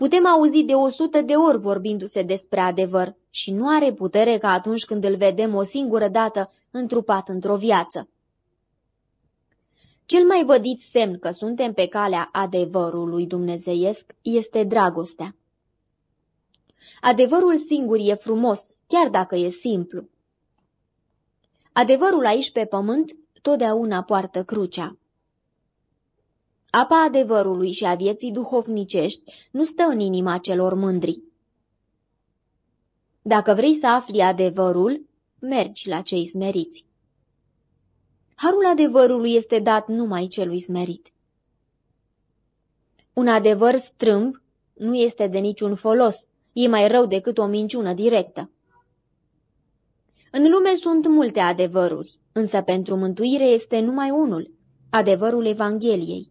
Putem auzi de o sută de ori vorbindu-se despre adevăr și nu are putere ca atunci când îl vedem o singură dată întrupat într-o viață. Cel mai vădit semn că suntem pe calea adevărului dumnezeiesc este dragostea. Adevărul singur e frumos, chiar dacă e simplu. Adevărul aici pe pământ totdeauna poartă crucea. Apa adevărului și a vieții duhovnicești nu stă în inima celor mândri. Dacă vrei să afli adevărul, mergi la cei smeriți. Harul adevărului este dat numai celui smerit. Un adevăr strâmb nu este de niciun folos, e mai rău decât o minciună directă. În lume sunt multe adevăruri, însă pentru mântuire este numai unul, adevărul Evangheliei.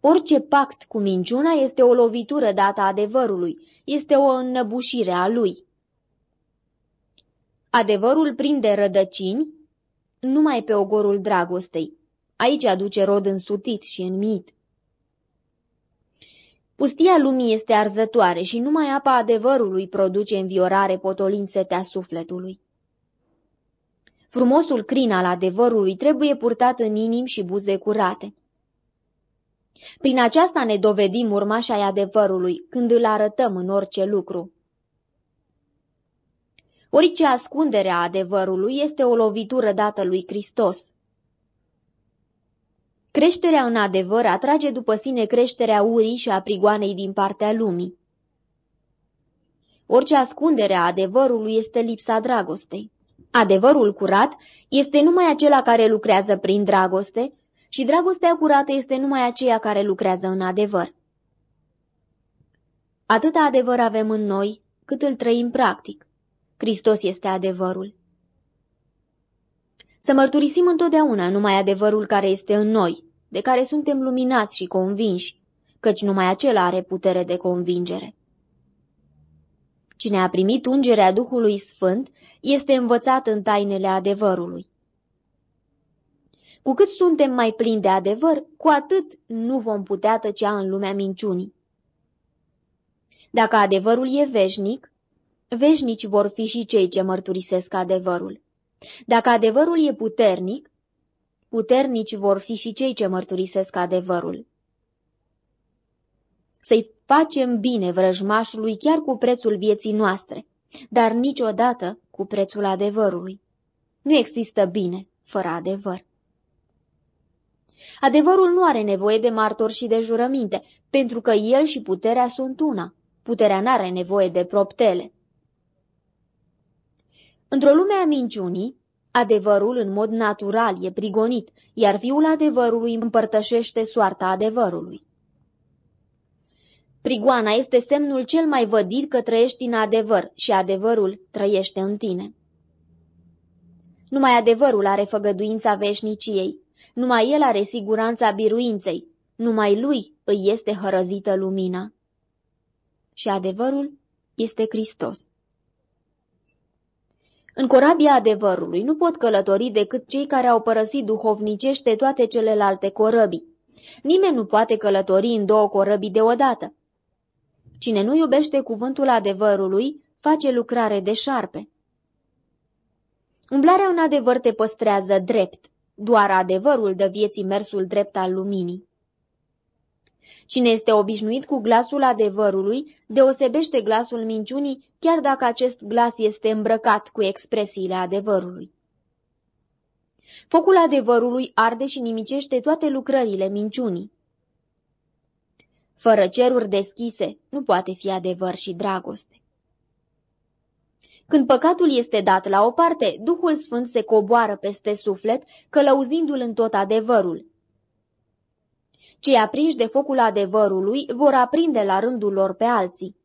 Orice pact cu minciuna este o lovitură dată adevărului, este o înnăbușire a lui. Adevărul prinde rădăcini numai pe ogorul dragostei. Aici aduce rod însutit și înmit. Pustia lumii este arzătoare și numai apa adevărului produce înviorare potolind setea sufletului. Frumosul crin al adevărului trebuie purtat în inim și buze curate. Prin aceasta ne dovedim urmașa ai adevărului, când îl arătăm în orice lucru. Orice ascundere a adevărului este o lovitură dată lui Hristos. Creșterea în adevăr atrage după sine creșterea urii și a prigoanei din partea lumii. Orice ascundere a adevărului este lipsa dragostei. Adevărul curat este numai acela care lucrează prin dragoste și dragostea curată este numai aceea care lucrează în adevăr. Atâta adevăr avem în noi, cât îl trăim practic. Hristos este adevărul. Să mărturisim întotdeauna numai adevărul care este în noi, de care suntem luminați și convinși, căci numai acela are putere de convingere. Cine a primit ungerea Duhului Sfânt este învățat în tainele adevărului. Cu cât suntem mai plini de adevăr, cu atât nu vom putea tăcea în lumea minciunii. Dacă adevărul e veșnic, veșnici vor fi și cei ce mărturisesc adevărul. Dacă adevărul e puternic, puternici vor fi și cei ce mărturisesc adevărul. Să-i facem bine vrăjmașului chiar cu prețul vieții noastre, dar niciodată cu prețul adevărului. Nu există bine fără adevăr. Adevărul nu are nevoie de martori și de jurăminte, pentru că el și puterea sunt una. Puterea n-are nevoie de proptele. Într-o lume a minciunii, adevărul în mod natural e prigonit, iar fiul adevărului împărtășește soarta adevărului. Prigoana este semnul cel mai vădit că trăiești în adevăr și adevărul trăiește în tine. Numai adevărul are făgăduința veșniciei, numai el are siguranța biruinței, numai lui îi este hărăzită lumina. Și adevărul este Hristos. În corabia adevărului nu pot călători decât cei care au părăsit duhovnicește toate celelalte corăbii. Nimeni nu poate călători în două corăbii deodată. Cine nu iubește cuvântul adevărului, face lucrare de șarpe. Umblarea în adevăr te păstrează drept, doar adevărul dă vieții mersul drept al luminii. Cine este obișnuit cu glasul adevărului, deosebește glasul minciunii, chiar dacă acest glas este îmbrăcat cu expresiile adevărului. Focul adevărului arde și nimicește toate lucrările minciunii. Fără ceruri deschise, nu poate fi adevăr și dragoste. Când păcatul este dat la o parte, Duhul Sfânt se coboară peste suflet, călăuzindu-l în tot adevărul. Cei aprinși de focul adevărului vor aprinde la rândul lor pe alții.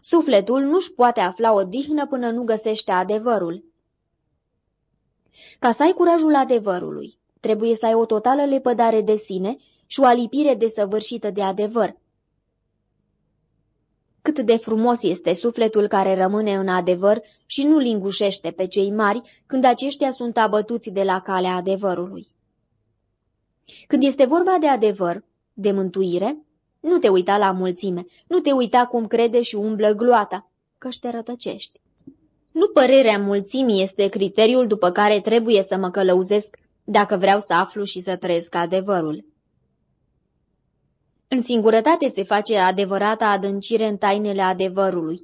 Sufletul nu-și poate afla o dihnă până nu găsește adevărul. Ca să ai curajul adevărului, trebuie să ai o totală lepădare de sine și o alipire desăvârșită de adevăr. Cât de frumos este sufletul care rămâne în adevăr și nu lingușește pe cei mari când aceștia sunt abătuți de la calea adevărului. Când este vorba de adevăr, de mântuire, Nu te uita la mulțime, nu te uita cum crede și umblă gloata, că te rătăcești. Nu părerea mulțimii este criteriul după care trebuie să mă călăuzesc dacă vreau să aflu și să trăiesc adevărul. În singurătate se face adevărata adâncire în tainele adevărului,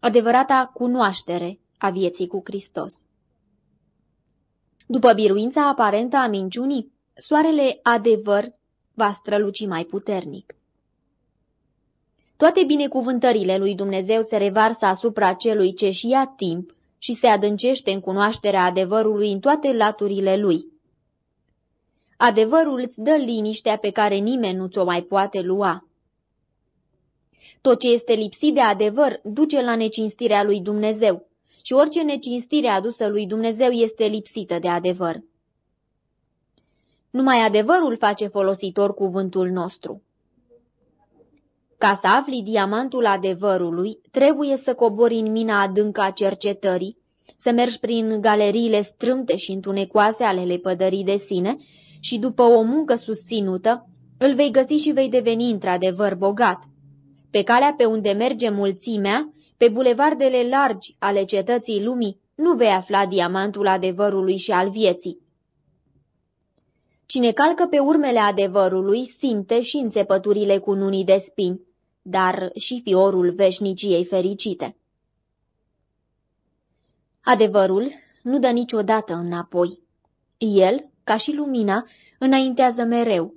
adevărata cunoaștere a vieții cu Hristos. După biruința aparentă a minciunii, soarele adevăr va străluci mai puternic. Toate binecuvântările lui Dumnezeu se revarsă asupra celui ce și ia timp și se adâncește în cunoașterea adevărului în toate laturile lui. Adevărul îți dă liniștea pe care nimeni nu ți-o mai poate lua. Tot ce este lipsit de adevăr duce la necinstirea lui Dumnezeu și orice necinstire adusă lui Dumnezeu este lipsită de adevăr. Numai adevărul face folositor cuvântul nostru. Ca să afli diamantul adevărului, trebuie să cobori în mina adâncă a cercetării, să mergi prin galeriile strâmte și întunecoase ale lepădării de sine și după o muncă susținută, îl vei găsi și vei deveni într-adevăr bogat. Pe calea pe unde merge mulțimea, pe bulevardele largi ale cetății lumii, nu vei afla diamantul adevărului și al vieții. Cine calcă pe urmele adevărului simte și înțepăturile cununii de spini, dar și fiorul veșniciei fericite. Adevărul nu dă niciodată înapoi. El, ca și lumina, înaintează mereu.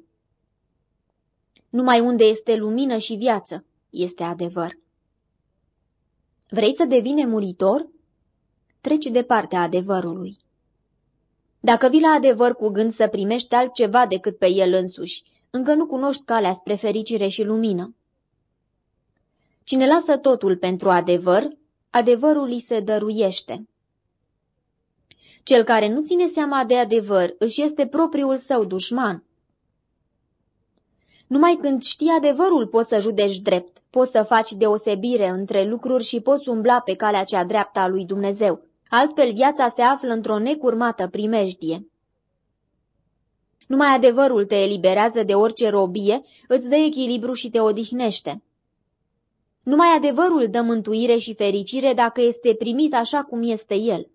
Numai unde este lumină și viață, este adevăr. Vrei să devine muritor? Treci de partea adevărului. Dacă vii la adevăr cu gând să primești altceva decât pe el însuși, încă nu cunoști calea spre fericire și lumină. Cine lasă totul pentru adevăr, adevărul îi se dăruiește. Cel care nu ține seama de adevăr își este propriul său dușman. Numai când știi adevărul poți să judeci drept, poți să faci deosebire între lucruri și poți umbla pe calea cea dreaptă a lui Dumnezeu. Altfel viața se află într-o necurmată primejdie. Numai adevărul te eliberează de orice robie, îți dă echilibru și te odihnește. Numai adevărul dă mântuire și fericire dacă este primit așa cum este el.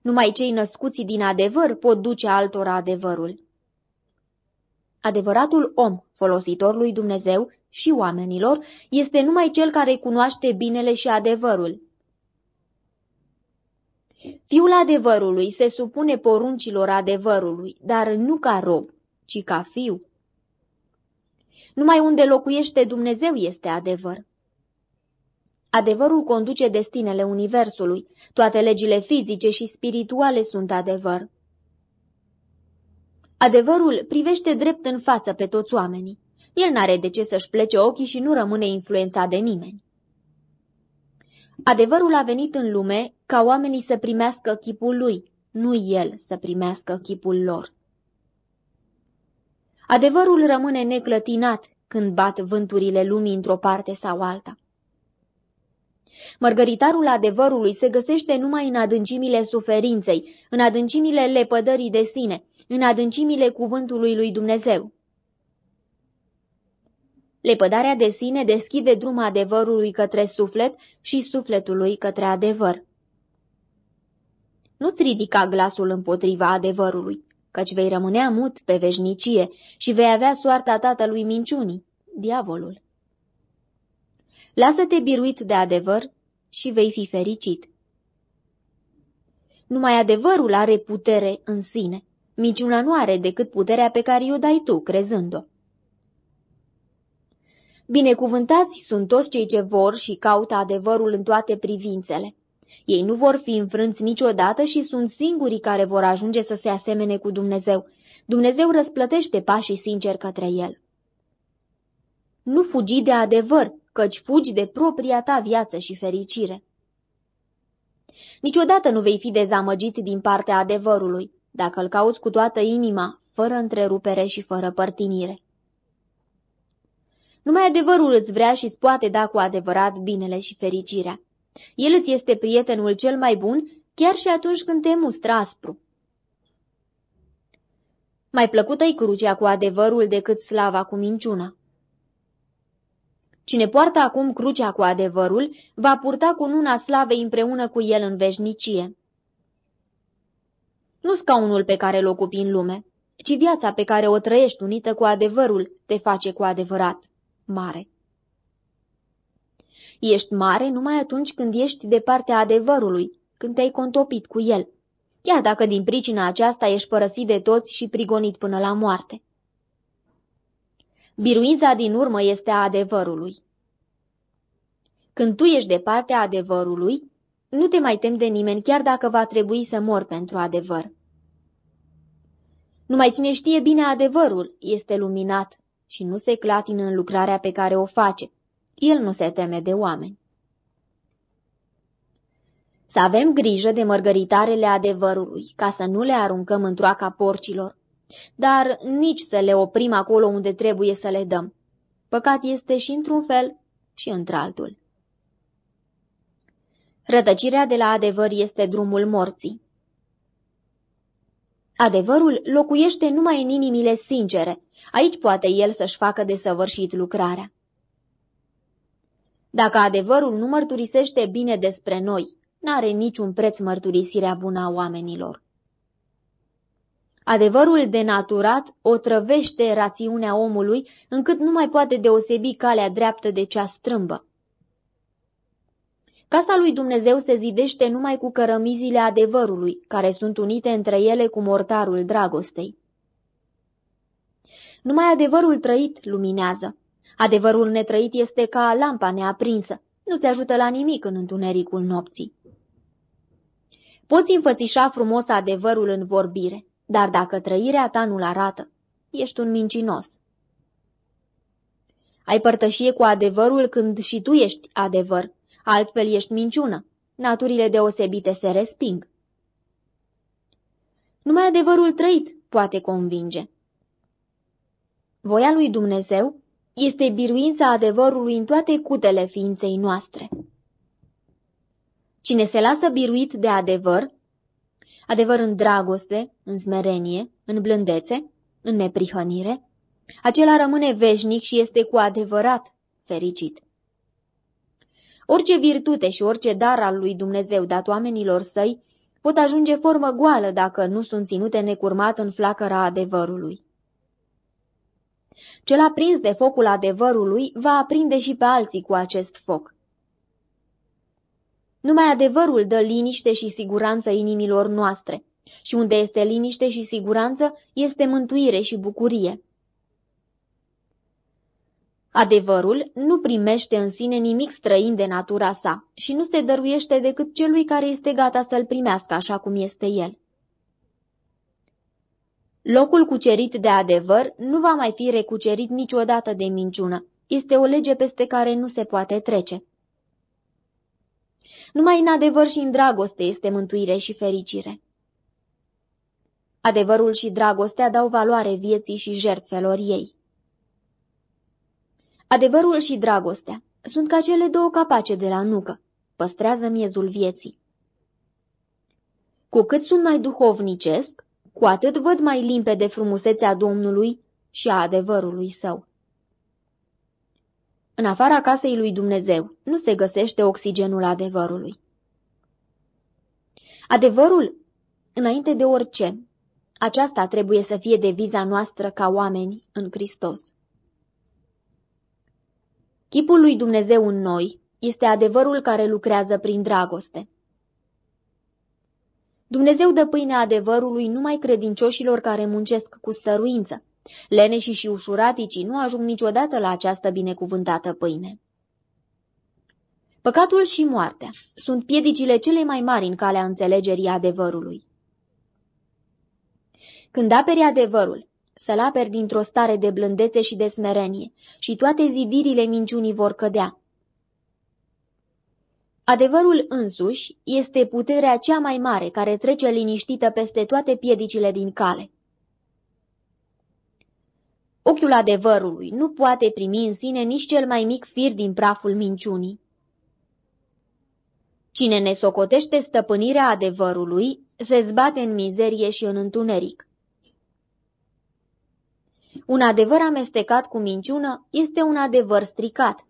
Numai cei născuți din adevăr pot duce altora adevărul. Adevăratul om, folositor lui Dumnezeu și oamenilor, este numai cel care cunoaște binele și adevărul. Fiul adevărului se supune poruncilor adevărului, dar nu ca rob, ci ca fiu. Numai unde locuiește Dumnezeu este adevăr. Adevărul conduce destinele Universului, toate legile fizice și spirituale sunt adevăr. Adevărul privește drept în față pe toți oamenii. El n-are de ce să-și plece ochii și nu rămâne influențat de nimeni. Adevărul a venit în lume ca oamenii să primească chipul lui, nu el să primească chipul lor. Adevărul rămâne neclătinat când bat vânturile lumii într-o parte sau alta. Mărgăritarul adevărului se găsește numai în adâncimile suferinței, în adâncimile lepădării de sine, în adâncimile cuvântului lui Dumnezeu. Lepădarea de sine deschide drum adevărului către suflet și sufletului către adevăr. Nu-ți ridica glasul împotriva adevărului, căci vei rămânea mut pe veșnicie și vei avea soarta tatălui minciunii, diavolul. Lasă-te biruit de adevăr și vei fi fericit. Numai adevărul are putere în sine. Minciuna nu are decât puterea pe care o dai tu, crezând-o. Binecuvântați sunt toți cei ce vor și caută adevărul în toate privințele. Ei nu vor fi înfrânți niciodată și sunt singurii care vor ajunge să se asemene cu Dumnezeu. Dumnezeu răsplătește pașii sinceri către el. Nu fugi de adevăr, căci fugi de propria ta viață și fericire. Niciodată nu vei fi dezamăgit din partea adevărului, dacă îl cauți cu toată inima, fără întrerupere și fără părtinire. Numai adevărul îți vrea și îți poate da cu adevărat binele și fericirea. El îți este prietenul cel mai bun, chiar și atunci când te mustră aspru. Mai plăcută-i crucea cu adevărul decât slava cu minciuna. Cine poartă acum crucea cu adevărul, va purta cu luna slavei împreună cu el în veșnicie. Nu scaunul pe care îl ocupi în lume, ci viața pe care o trăiești unită cu adevărul te face cu adevărat mare. Ești mare numai atunci când ești de partea adevărului, când te-ai contopit cu el, chiar dacă din pricina aceasta ești părăsit de toți și prigonit până la moarte. Biruința din urmă este a adevărului. Când tu ești de partea adevărului, nu te mai tem de nimeni chiar dacă va trebui să mor pentru adevăr. Numai cine știe bine adevărul este luminat și nu se clatină în lucrarea pe care o face. El nu se teme de oameni. Să avem grijă de mărgăritarele adevărului, ca să nu le aruncăm în troaca porcilor, dar nici să le oprim acolo unde trebuie să le dăm. Păcat este și într-un fel și într-altul. Rătăcirea de la adevăr este drumul morții. Adevărul locuiește numai în inimile sincere. Aici poate el să-și facă de săvârșit lucrarea. Dacă adevărul nu mărturisește bine despre noi, n-are niciun preț mărturisirea bună a oamenilor. Adevărul denaturat o trăvește rațiunea omului, încât nu mai poate deosebi calea dreaptă de cea strâmbă. Casa lui Dumnezeu se zidește numai cu cărămizile adevărului, care sunt unite între ele cu mortarul dragostei. Numai adevărul trăit luminează. Adevărul netrăit este ca lampa neaprinsă, nu-ți ajută la nimic în întunericul nopții. Poți înfățișa frumos adevărul în vorbire, dar dacă trăirea ta nu-l arată, ești un mincinos. Ai părtășie cu adevărul când și tu ești adevăr, altfel ești minciună. Naturile deosebite se resping. Numai adevărul trăit poate convinge. Voia lui Dumnezeu este biruința adevărului în toate cutele ființei noastre. Cine se lasă biruit de adevăr, adevăr în dragoste, în smerenie, în blândețe, în neprihănire, acela rămâne veșnic și este cu adevărat fericit. Orice virtute și orice dar al lui Dumnezeu dat oamenilor săi pot ajunge formă goală dacă nu sunt ținute necurmat în flacăra adevărului. Cel aprins de focul adevărului va aprinde și pe alții cu acest foc. Numai adevărul dă liniște și siguranță inimilor noastre, și unde este liniște și siguranță, este mântuire și bucurie. Adevărul nu primește în sine nimic străin de natura sa și nu se dăruiește decât celui care este gata să-l primească așa cum este el. Locul cucerit de adevăr nu va mai fi recucerit niciodată de minciună. Este o lege peste care nu se poate trece. Numai în adevăr și în dragoste este mântuire și fericire. Adevărul și dragostea dau valoare vieții și jertfelor ei. Adevărul și dragostea sunt ca cele două capace de la nucă, păstrează miezul vieții. Cu cât sunt mai duhovnicesc, cu atât văd mai limpede frumusețea Domnului și a adevărului său. În afara casei lui Dumnezeu nu se găsește oxigenul adevărului. Adevărul, înainte de orice, aceasta trebuie să fie deviza noastră ca oameni în Hristos. Chipul lui Dumnezeu în noi este adevărul care lucrează prin dragoste. Dumnezeu dă pâinea adevărului numai credincioșilor care muncesc cu stăruință. Leneșii și ușuraticii nu ajung niciodată la această binecuvântată pâine. Păcatul și moartea sunt piedicile cele mai mari în calea înțelegerii adevărului. Când aperi adevărul, să-l aperi dintr-o stare de blândețe și de smerenie și toate zidirile minciunii vor cădea. Adevărul însuși este puterea cea mai mare care trece liniștită peste toate piedicile din cale. Ochiul adevărului nu poate primi în sine nici cel mai mic fir din praful minciunii. Cine ne socotește stăpânirea adevărului se zbate în mizerie și în întuneric. Un adevăr amestecat cu minciună este un adevăr stricat.